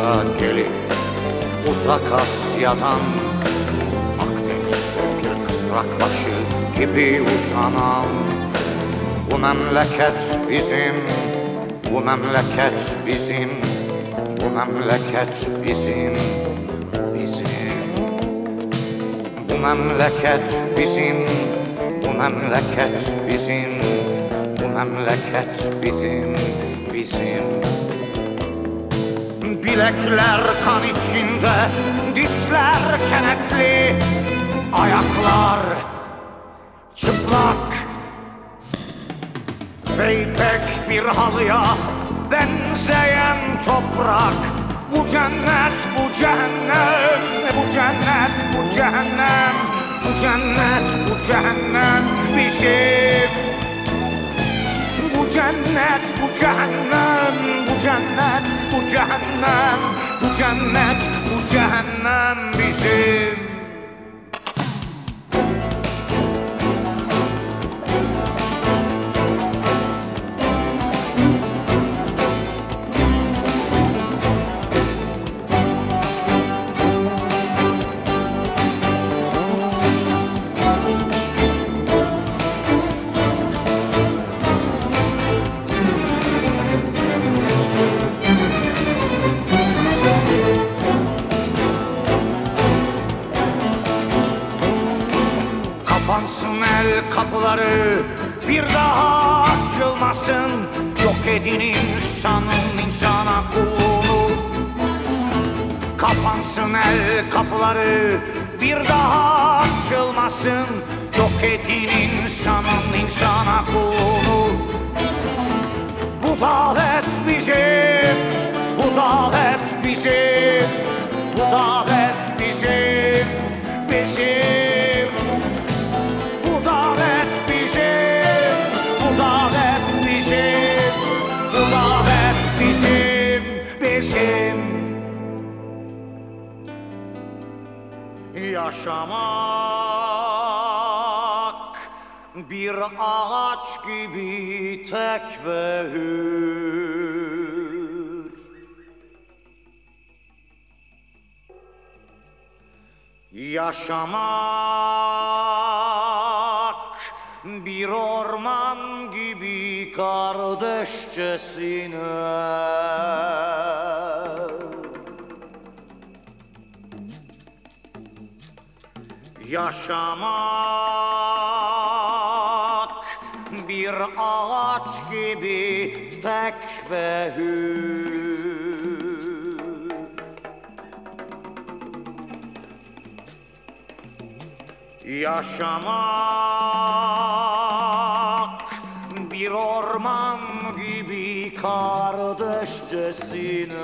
Koşa gelip uzak Asya'dan Akdeniz bir kısrak başı gibi uzanan Bu memleket bizim, bu memleket bizim Bu memleket bizim, bizim. Bu memleket bizim, bu memleket bizim Bu memleket bizim, bizim Bilekler kan içinde, dişler kenetli, ayaklar çıplak. Ve ipek bir halıya benzeyen toprak. Bu cennet, bu cehennem, bu cennet, bu cehennem, bu cennet, bu cehennem bizim. Bu cennet, bu cehennem, cennet, bu cehennem, bu cennet, bu cehennem bizim. Kapansın el kapıları bir daha açılmasın. Yok edin insanın insana kulluğunu Kapansın el kapıları bir daha açılmasın. Yok edin insanın insana kulluğunu Bu davet bizim, bu davet bizim Bu davet bizim. Yaşamak bir ağaç gibi tek ve hür. Yaşamak bir orman gibi kardeşçesine Yaşamak bir ağaç gibi tek ve hür. Yaşamak bir orman gibi kardeşçesine